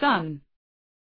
Sun